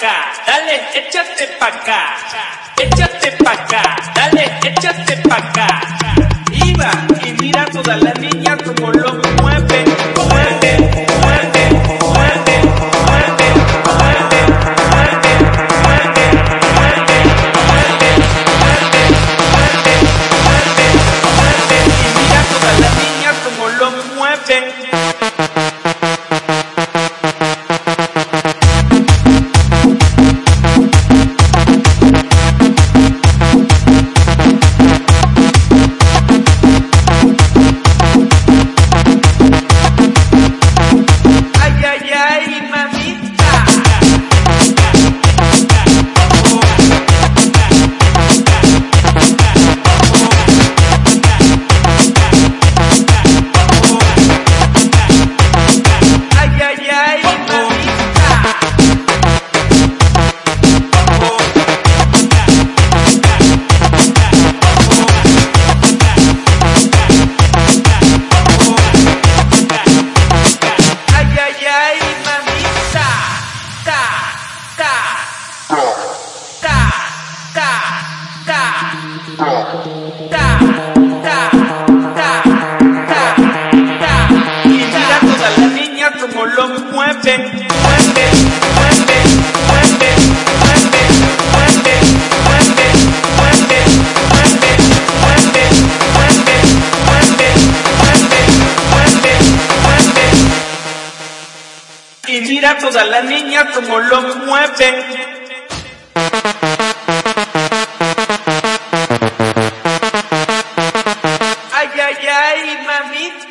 dale, échate pa' acá, échate pa' acá, dale, échate pa' acá. Iba y mira todas las niñas como lo mueven, mueven, mueven, mueven, mueven, mueven, mueven, mueven, mueven, y mira todas las niñas como lo mueven. Como lo mueven, mueven, mueven, mueven, mueven, mueven. Y mira todas las niñas como lo mueven. ya y mamita.